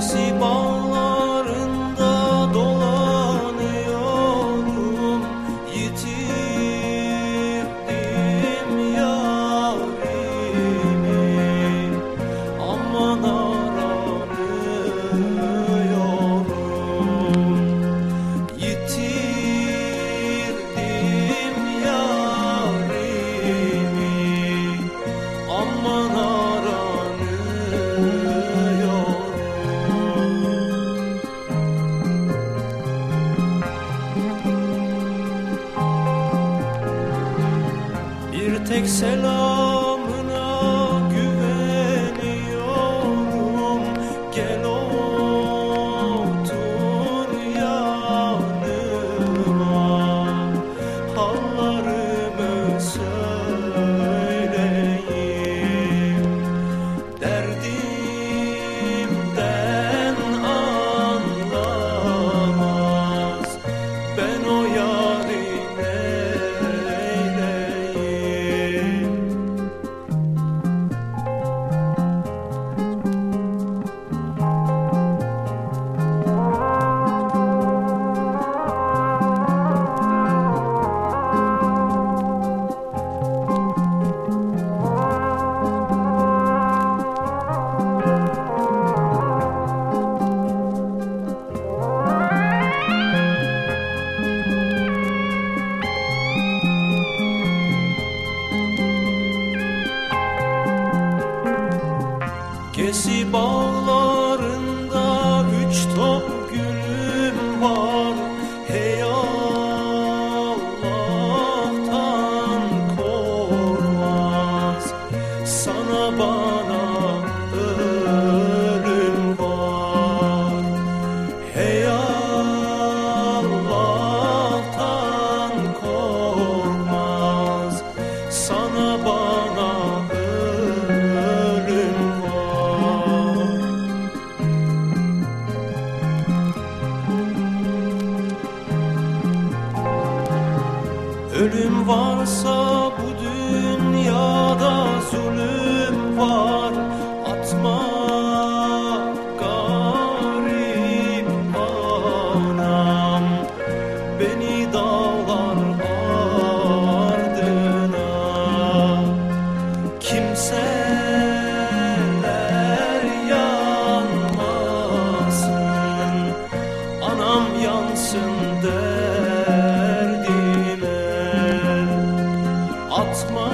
Ötesi bağlarında dolanıyorum Yitirdim yarimi. Aman aranıyorum Yitirdim tek selam bağlarında üç top Ölüm varsa bu dünyada zulüm var. Atma garip anam. Beni dağlar atma.